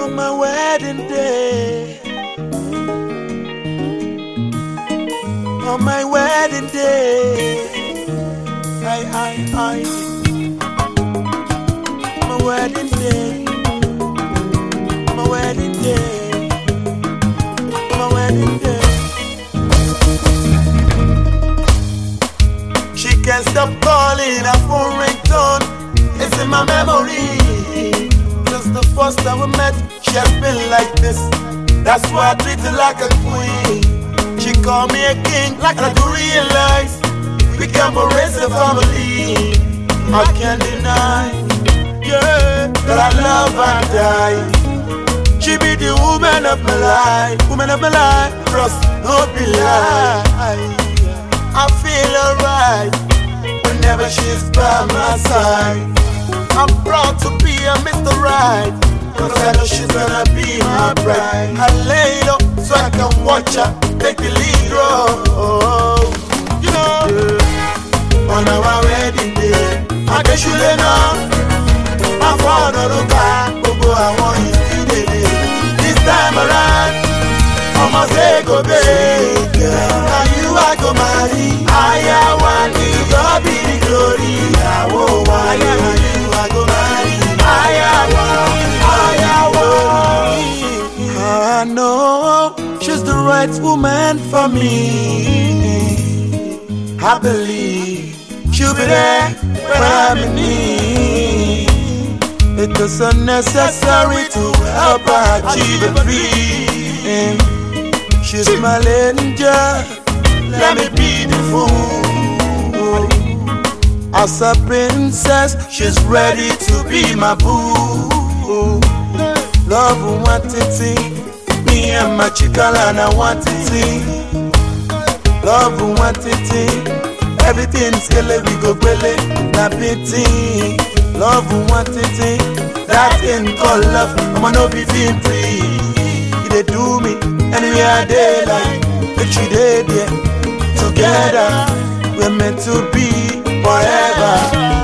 on my wedding day. On my wedding day, I, I, I, my wedding day, my wedding day, my wedding day. She can't stop calling, her phone ringtone. It's in my memory since the first time we met, she has been like this. That's why I treat her like a queen. She call me a king, like I do realize we can race a family. I can't deny, yeah, that I love and die. She be the woman of my life, woman of my life, trust no be lie. I feel alright whenever she's by my side. I'm proud to be a Mr. Right. Cause I know she's gonna be my bride. I lay low so I can watch her take the lead role. Oh, you know, on our wedding day, I guess you lay now. I found a look Oh, boy, I want you to delay. This time around, I must say go babe. Now you are go marry. right woman for me. I believe she'll be there when I'm in need. It is unnecessary to help her achieve a dream. She's my angel. Let me be the fool. As a princess, she's ready to be my boo. Love what it is. Mia Machikala na Watiti. Love Watiti. Everything's kele we go pele na pity. Love Watiti. That ain't called love. I'ma no be feel free. You they do me anywhere they like. But you did yeah. Together we're meant to be forever.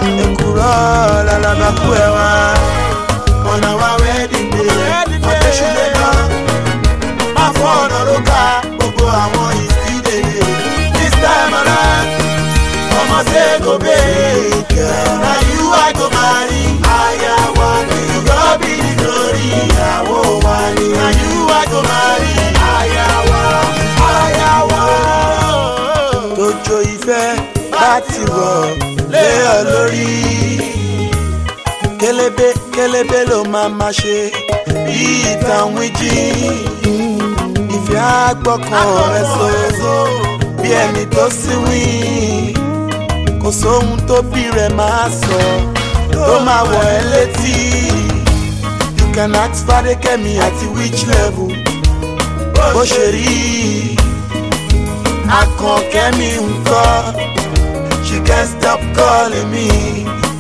láti wọ̀ lé ọ lórí. kélébé kélébé ló máa ma ṣe bí ìtàn wíjì. ìfẹ́ àgbọ̀kàn rẹ soso bí ẹni tó síwì. kò sóhun tó bí rẹ̀ máa sọ tó máa wọ̀ ẹ́ létí. you can ask Fadékẹ́mi àti which level bó ṣe rí i akọ̀kẹ́mi ń kọ́ can't stop calling me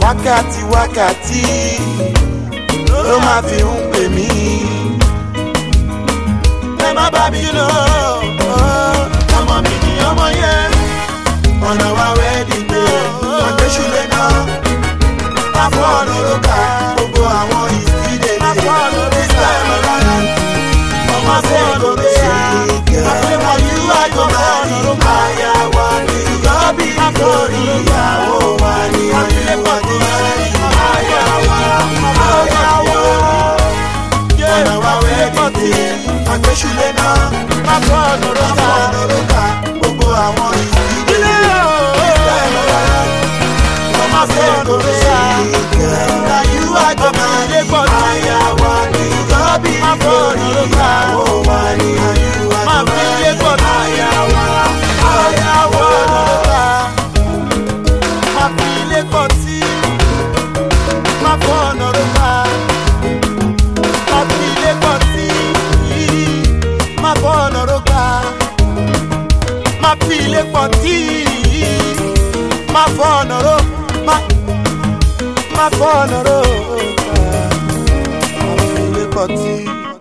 wákàtí wákàtí ló máa fi ń pè mí ẹ má bá mi lọ ọmọ mi ni ọmọ yẹn ọ̀nà wa wẹ́ẹ́dì gbé ọ̀gbẹ́sùn lè ná àfọ̀ ọ̀nà ló kà gbogbo àwọn ìdílé mi this time around ọmọ sẹ́yìn ló dé. akọrin ìyàwó wa ni ọ̀lẹ́ wọn. ma pile fanti ma fonoro ma ma fonoro ma pile